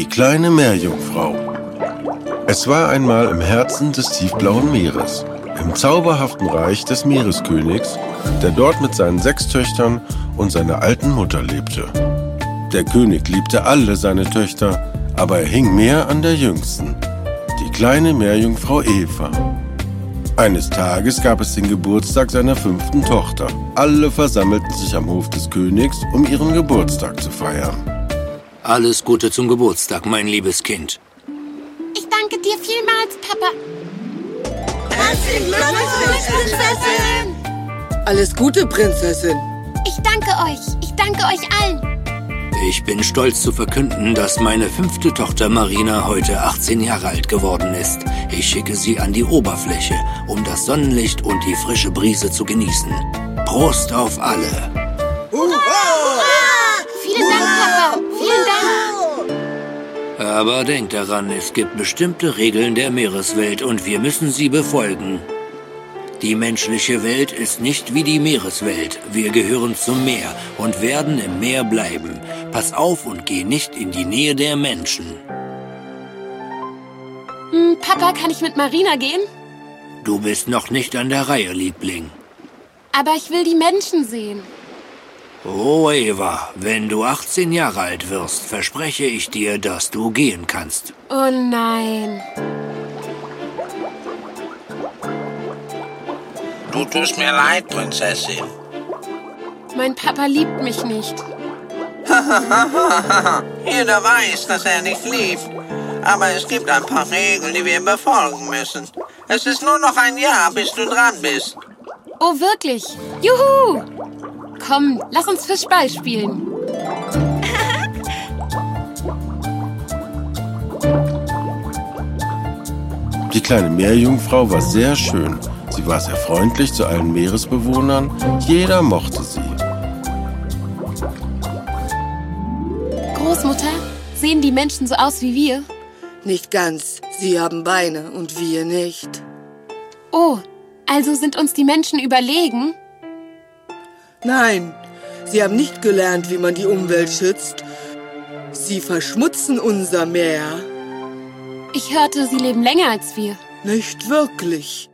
Die kleine Meerjungfrau. Es war einmal im Herzen des tiefblauen Meeres, im zauberhaften Reich des Meereskönigs, der dort mit seinen sechs Töchtern und seiner alten Mutter lebte. Der König liebte alle seine Töchter, aber er hing mehr an der jüngsten, die kleine Meerjungfrau Eva. Eines Tages gab es den Geburtstag seiner fünften Tochter. Alle versammelten sich am Hof des Königs, um ihren Geburtstag zu feiern. Alles Gute zum Geburtstag, mein liebes Kind. Ich danke dir vielmals, Papa. Herzlichen Glückwunsch, Prinzessin! Alles Gute, Prinzessin. Ich danke euch. Ich danke euch allen. Ich bin stolz zu verkünden, dass meine fünfte Tochter Marina heute 18 Jahre alt geworden ist. Ich schicke sie an die Oberfläche, um das Sonnenlicht und die frische Brise zu genießen. Prost auf alle! Vielen Aber denkt daran, es gibt bestimmte Regeln der Meereswelt und wir müssen sie befolgen. Die menschliche Welt ist nicht wie die Meereswelt. Wir gehören zum Meer und werden im Meer bleiben. Pass auf und geh nicht in die Nähe der Menschen. Hm, Papa, kann ich mit Marina gehen? Du bist noch nicht an der Reihe, Liebling. Aber ich will die Menschen sehen. Oh, Eva, wenn du 18 Jahre alt wirst, verspreche ich dir, dass du gehen kannst. Oh nein. Du tust mir leid, Prinzessin. Mein Papa liebt mich nicht. Jeder weiß, dass er dich liebt. Aber es gibt ein paar Regeln, die wir befolgen müssen. Es ist nur noch ein Jahr, bis du dran bist. Oh, wirklich? Juhu! Komm, lass uns Fischball spielen. Die kleine Meerjungfrau war sehr schön. Sie war sehr freundlich zu allen Meeresbewohnern. Jeder mochte sie. Großmutter, sehen die Menschen so aus wie wir? Nicht ganz. Sie haben Beine und wir nicht. Oh, also sind uns die Menschen überlegen? Nein, sie haben nicht gelernt, wie man die Umwelt schützt. Sie verschmutzen unser Meer. Ich hörte, sie leben länger als wir. Nicht wirklich.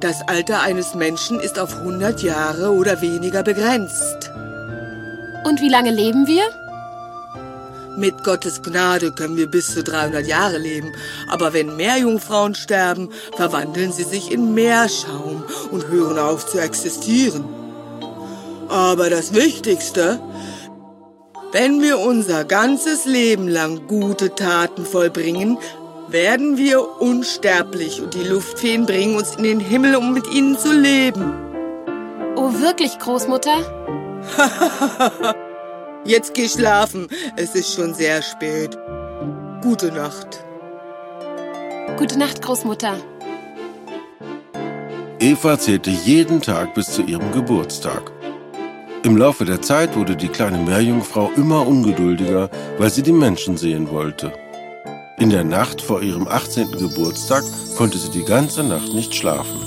Das Alter eines Menschen ist auf 100 Jahre oder weniger begrenzt. Und wie lange leben wir? Mit Gottes Gnade können wir bis zu 300 Jahre leben. Aber wenn Meerjungfrauen sterben, verwandeln sie sich in Meerschaum und hören auf zu existieren. Aber das Wichtigste, wenn wir unser ganzes Leben lang gute Taten vollbringen, werden wir unsterblich und die Luftfeen bringen uns in den Himmel, um mit ihnen zu leben. Oh, wirklich, Großmutter? Jetzt geh schlafen, es ist schon sehr spät. Gute Nacht. Gute Nacht, Großmutter. Eva zählte jeden Tag bis zu ihrem Geburtstag. Im Laufe der Zeit wurde die kleine Meerjungfrau immer ungeduldiger, weil sie die Menschen sehen wollte. In der Nacht vor ihrem 18. Geburtstag konnte sie die ganze Nacht nicht schlafen.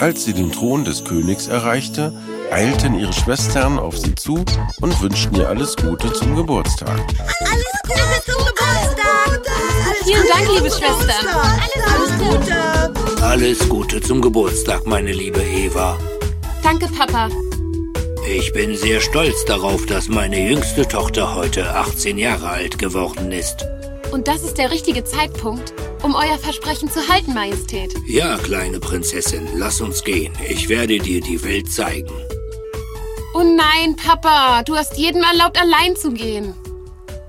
Als sie den Thron des Königs erreichte, eilten ihre Schwestern auf sie zu und wünschten ihr alles Gute zum Geburtstag. Alles Gute zum Geburtstag! Vielen Dank, liebe Schwestern. Alles Gute! Alles Gute zum Geburtstag, meine liebe Eva. Danke, Papa. Ich bin sehr stolz darauf, dass meine jüngste Tochter heute 18 Jahre alt geworden ist. Und das ist der richtige Zeitpunkt, um euer Versprechen zu halten, Majestät. Ja, kleine Prinzessin, lass uns gehen. Ich werde dir die Welt zeigen. Oh nein, Papa, du hast jedem erlaubt, allein zu gehen.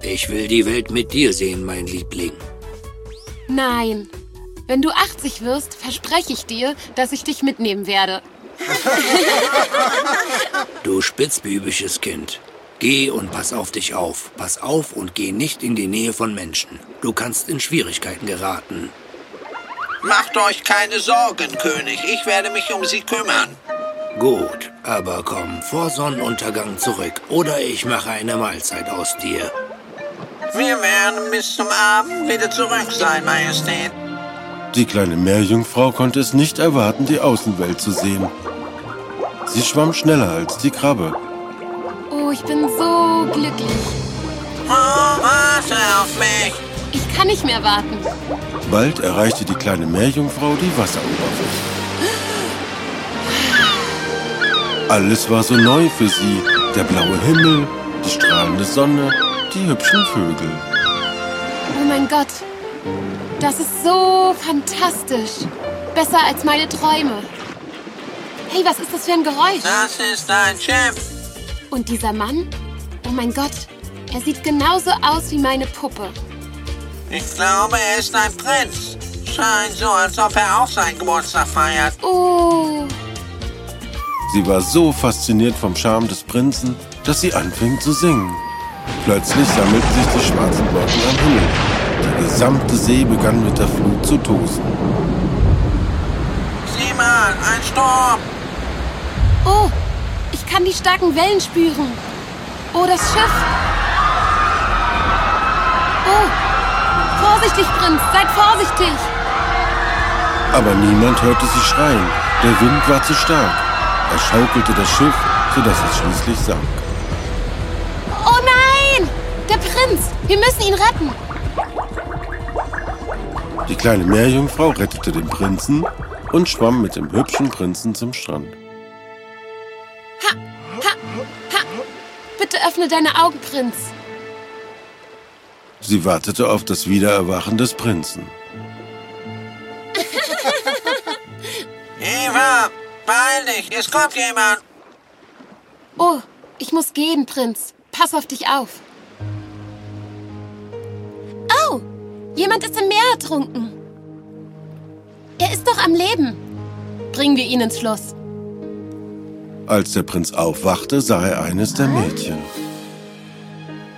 Ich will die Welt mit dir sehen, mein Liebling. Nein. Wenn du 80 wirst, verspreche ich dir, dass ich dich mitnehmen werde. Du spitzbübisches Kind. Geh und pass auf dich auf. Pass auf und geh nicht in die Nähe von Menschen. Du kannst in Schwierigkeiten geraten. Macht euch keine Sorgen, König. Ich werde mich um sie kümmern. Gut, aber komm vor Sonnenuntergang zurück oder ich mache eine Mahlzeit aus dir. Wir werden bis zum Abend wieder zurück sein, Majestät. Die kleine Meerjungfrau konnte es nicht erwarten, die Außenwelt zu sehen. Sie schwamm schneller als die Krabbe. Oh, ich bin so glücklich. Oh, warte auf mich. Ich kann nicht mehr warten. Bald erreichte die kleine Meerjungfrau die Wasseroberfläche. Alles war so neu für sie. Der blaue Himmel, die strahlende Sonne, die hübschen Vögel. Oh mein Gott. Das ist so fantastisch. Besser als meine Träume. Hey, was ist das für ein Geräusch? Das ist ein Schiff. Und dieser Mann? Oh mein Gott. Er sieht genauso aus wie meine Puppe. Ich glaube, er ist ein Prinz. Scheint so, als ob er auch seinen Geburtstag feiert. Oh. Sie war so fasziniert vom Charme des Prinzen, dass sie anfing zu singen. Plötzlich sammelten sich die schwarzen Wolken am Himmel. Die gesamte See begann mit der Flut zu tosen. Sieh mal, ein Sturm. Oh, ich kann die starken Wellen spüren. Oh, das Schiff. Oh, vorsichtig, Prinz, seid vorsichtig. Aber niemand hörte sie schreien. Der Wind war zu stark. Er schaukelte das Schiff, sodass es schließlich sank. Oh nein! Der Prinz! Wir müssen ihn retten! Die kleine Meerjungfrau rettete den Prinzen und schwamm mit dem hübschen Prinzen zum Strand. Ha! Ha! Ha! Bitte öffne deine Augen, Prinz. Sie wartete auf das Wiedererwachen des Prinzen. Eva, beeil dich, es kommt jemand. Oh, ich muss gehen, Prinz. Pass auf dich auf. Jemand ist im Meer ertrunken. Er ist doch am Leben. Bringen wir ihn ins Schloss. Als der Prinz aufwachte, sah er eines der Mädchen.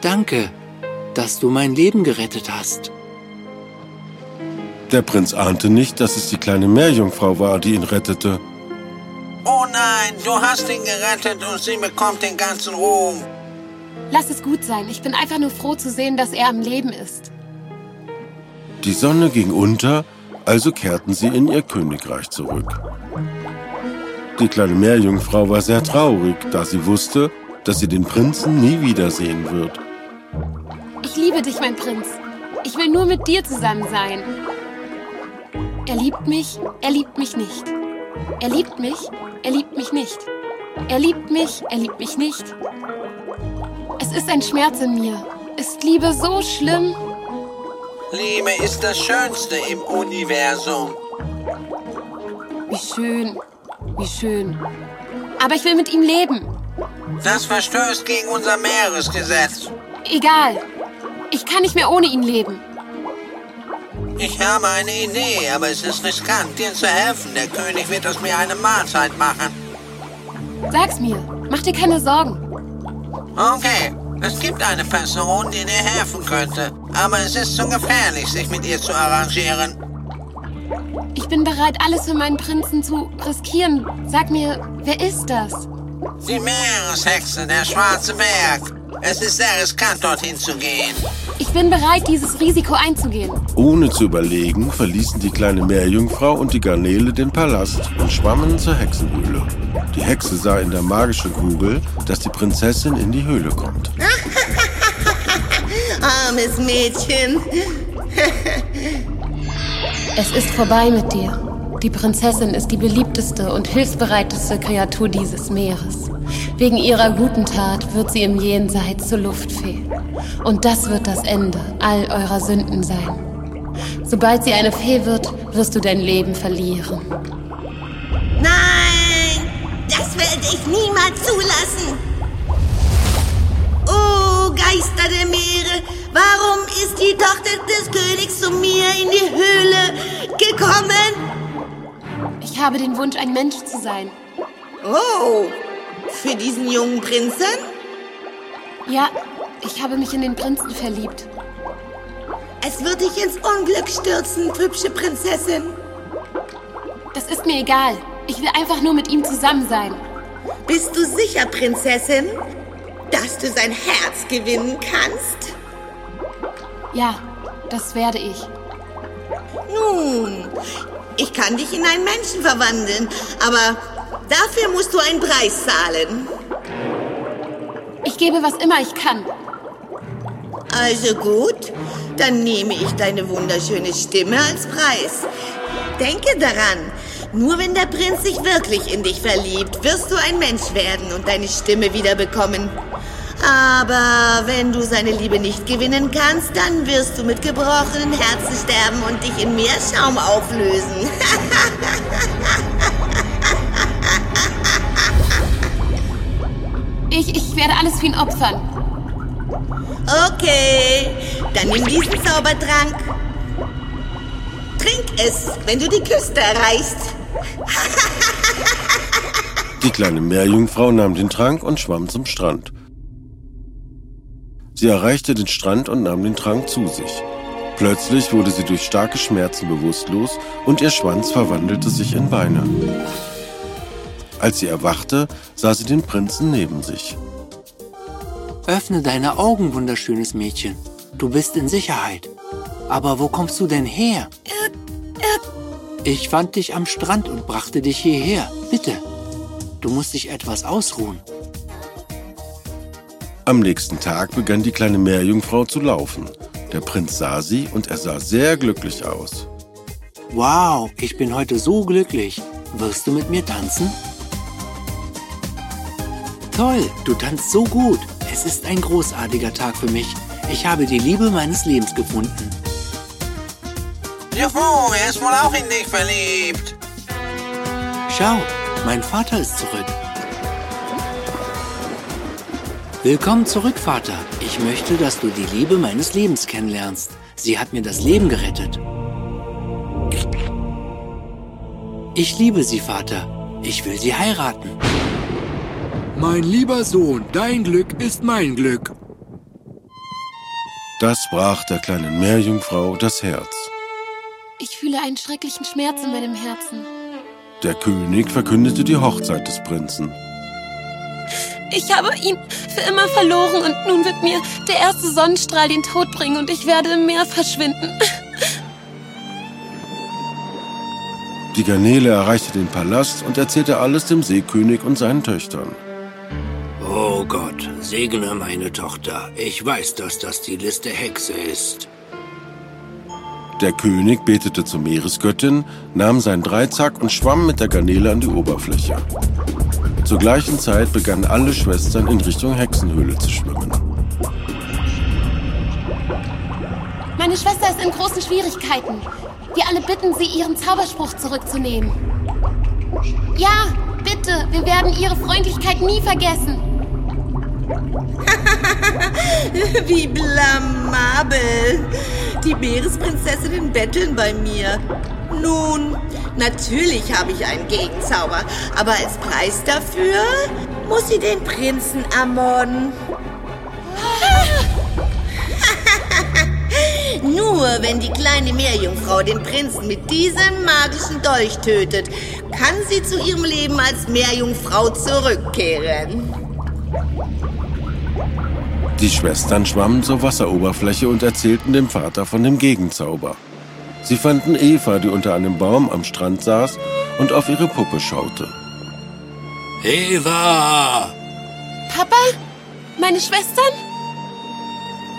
Danke, dass du mein Leben gerettet hast. Der Prinz ahnte nicht, dass es die kleine Meerjungfrau war, die ihn rettete. Oh nein, du hast ihn gerettet und sie bekommt den ganzen Ruhm. Lass es gut sein. Ich bin einfach nur froh zu sehen, dass er am Leben ist. Die Sonne ging unter, also kehrten sie in ihr Königreich zurück. Die kleine Meerjungfrau war sehr traurig, da sie wusste, dass sie den Prinzen nie wiedersehen wird. Ich liebe dich, mein Prinz. Ich will nur mit dir zusammen sein. Er liebt mich, er liebt mich nicht. Er liebt mich, er liebt mich nicht. Er liebt mich, er liebt mich nicht. Es ist ein Schmerz in mir. Ist Liebe so schlimm? Liebe ist das Schönste im Universum. Wie schön, wie schön. Aber ich will mit ihm leben. Das verstößt gegen unser Meeresgesetz. Egal. Ich kann nicht mehr ohne ihn leben. Ich habe eine Idee, aber es ist riskant, dir zu helfen. Der König wird aus mir eine Mahlzeit machen. Sag's mir. Mach dir keine Sorgen. Okay, es gibt eine Person, die dir helfen könnte. Aber es ist zu gefährlich, sich mit ihr zu arrangieren. Ich bin bereit, alles für meinen Prinzen zu riskieren. Sag mir, wer ist das? Die Meereshexe, der schwarze Berg. Es ist sehr riskant, dorthin zu gehen. Ich bin bereit, dieses Risiko einzugehen. Ohne zu überlegen, verließen die kleine Meerjungfrau und die Garnele den Palast und schwammen zur Hexenhöhle. Die Hexe sah in der magischen Kugel, dass die Prinzessin in die Höhle kommt. Armes Mädchen. Es ist vorbei mit dir. Die Prinzessin ist die beliebteste und hilfsbereiteste Kreatur dieses Meeres. Wegen ihrer guten Tat wird sie im Jenseits zur Luftfee. Und das wird das Ende all eurer Sünden sein. Sobald sie eine Fee wird, wirst du dein Leben verlieren. Nein, das werde ich niemals zulassen. Geister der Meere, warum ist die Tochter des Königs zu mir in die Höhle gekommen? Ich habe den Wunsch, ein Mensch zu sein. Oh, für diesen jungen Prinzen? Ja, ich habe mich in den Prinzen verliebt. Es wird dich ins Unglück stürzen, hübsche Prinzessin. Das ist mir egal. Ich will einfach nur mit ihm zusammen sein. Bist du sicher, Prinzessin, dass du sein Herz gewinnen kannst? Ja, das werde ich. Nun, ich kann dich in einen Menschen verwandeln, aber dafür musst du einen Preis zahlen. Ich gebe, was immer ich kann. Also gut, dann nehme ich deine wunderschöne Stimme als Preis. Denke daran, nur wenn der Prinz sich wirklich in dich verliebt, wirst du ein Mensch werden und deine Stimme wiederbekommen. Aber wenn du seine Liebe nicht gewinnen kannst, dann wirst du mit gebrochenen Herzen sterben und dich in Meerschaum auflösen. Ich, ich werde alles für ihn opfern. Okay, dann nimm diesen Zaubertrank. Trink es, wenn du die Küste erreichst. Die kleine Meerjungfrau nahm den Trank und schwamm zum Strand. Sie erreichte den Strand und nahm den Trank zu sich. Plötzlich wurde sie durch starke Schmerzen bewusstlos und ihr Schwanz verwandelte sich in Beine. Als sie erwachte, sah sie den Prinzen neben sich. Öffne deine Augen, wunderschönes Mädchen. Du bist in Sicherheit. Aber wo kommst du denn her? Ich fand dich am Strand und brachte dich hierher. Bitte. Du musst dich etwas ausruhen. Am nächsten Tag begann die kleine Meerjungfrau zu laufen. Der Prinz sah sie und er sah sehr glücklich aus. Wow, ich bin heute so glücklich. Wirst du mit mir tanzen? Toll, du tanzt so gut. Es ist ein großartiger Tag für mich. Ich habe die Liebe meines Lebens gefunden. Juhu, er ist wohl auch in dich verliebt. Schau, mein Vater ist zurück. Willkommen zurück, Vater. Ich möchte, dass du die Liebe meines Lebens kennenlernst. Sie hat mir das Leben gerettet. Ich liebe sie, Vater. Ich will sie heiraten. Mein lieber Sohn, dein Glück ist mein Glück. Das brach der kleinen Meerjungfrau das Herz. Ich fühle einen schrecklichen Schmerz in meinem Herzen. Der König verkündete die Hochzeit des Prinzen. Ich habe ihn für immer verloren und nun wird mir der erste Sonnenstrahl den Tod bringen und ich werde im Meer verschwinden. Die Garnele erreichte den Palast und erzählte alles dem Seekönig und seinen Töchtern. Oh Gott, segne meine Tochter. Ich weiß, dass das die Liste Hexe ist. Der König betete zur Meeresgöttin, nahm seinen Dreizack und schwamm mit der Garnele an die Oberfläche. Zur gleichen Zeit begannen alle Schwestern in Richtung Hexenhöhle zu schwimmen. Meine Schwester ist in großen Schwierigkeiten. Wir alle bitten sie, ihren Zauberspruch zurückzunehmen. Ja, bitte, wir werden ihre Freundlichkeit nie vergessen. Wie blamabel. Die Meeresprinzessinnen betteln bei mir. Nun, natürlich habe ich einen Gegenzauber, aber als Preis dafür muss sie den Prinzen ermorden. Nur wenn die kleine Meerjungfrau den Prinzen mit diesem magischen Dolch tötet, kann sie zu ihrem Leben als Meerjungfrau zurückkehren. Die Schwestern schwammen zur Wasseroberfläche und erzählten dem Vater von dem Gegenzauber. Sie fanden Eva, die unter einem Baum am Strand saß und auf ihre Puppe schaute. Eva! Papa? Meine Schwestern?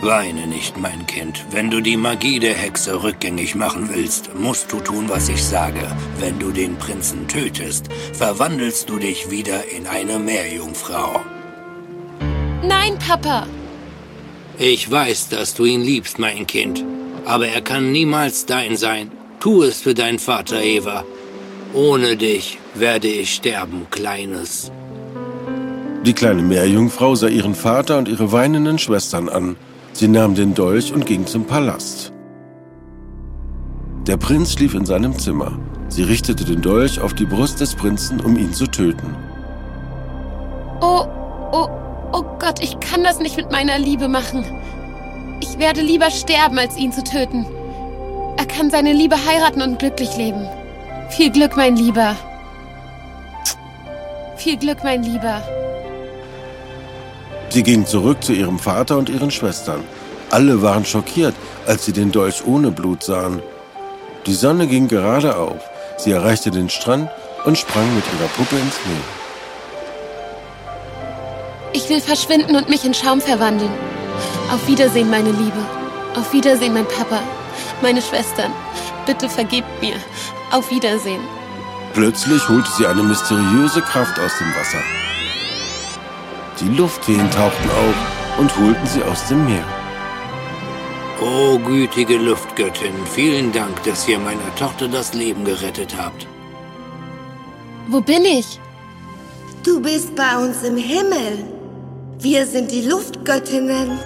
Weine nicht, mein Kind. Wenn du die Magie der Hexe rückgängig machen willst, musst du tun, was ich sage. Wenn du den Prinzen tötest, verwandelst du dich wieder in eine Meerjungfrau. Nein, Papa. Ich weiß, dass du ihn liebst, mein Kind. Aber er kann niemals dein sein. Tu es für deinen Vater, Eva. Ohne dich werde ich sterben, Kleines. Die kleine Meerjungfrau sah ihren Vater und ihre weinenden Schwestern an. Sie nahm den Dolch und ging zum Palast. Der Prinz schlief in seinem Zimmer. Sie richtete den Dolch auf die Brust des Prinzen, um ihn zu töten. Oh, kann das nicht mit meiner Liebe machen. Ich werde lieber sterben, als ihn zu töten. Er kann seine Liebe heiraten und glücklich leben. Viel Glück, mein Lieber. Viel Glück, mein Lieber. Sie ging zurück zu ihrem Vater und ihren Schwestern. Alle waren schockiert, als sie den Dolch ohne Blut sahen. Die Sonne ging gerade auf. Sie erreichte den Strand und sprang mit ihrer Puppe ins Meer. Ich will verschwinden und mich in Schaum verwandeln. Auf Wiedersehen, meine Liebe. Auf Wiedersehen, mein Papa. Meine Schwestern. Bitte vergebt mir. Auf Wiedersehen. Plötzlich holte sie eine mysteriöse Kraft aus dem Wasser. Die Luftfeen tauchten auf und holten sie aus dem Meer. O gütige Luftgöttin, vielen Dank, dass ihr meiner Tochter das Leben gerettet habt. Wo bin ich? Du bist bei uns im Himmel. Wir sind die Luftgöttinnen.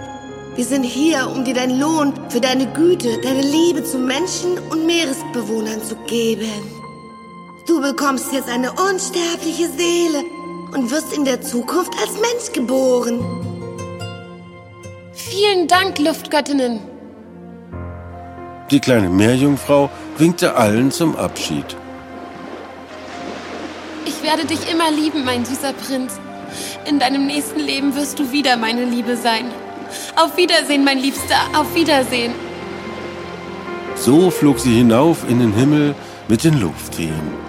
Wir sind hier, um dir deinen Lohn für deine Güte, deine Liebe zu Menschen und Meeresbewohnern zu geben. Du bekommst jetzt eine unsterbliche Seele und wirst in der Zukunft als Mensch geboren. Vielen Dank, Luftgöttinnen. Die kleine Meerjungfrau winkte allen zum Abschied. Ich werde dich immer lieben, mein süßer Prinz. In deinem nächsten Leben wirst du wieder meine Liebe sein. Auf Wiedersehen, mein Liebster, auf Wiedersehen. So flog sie hinauf in den Himmel mit den Luftfeen.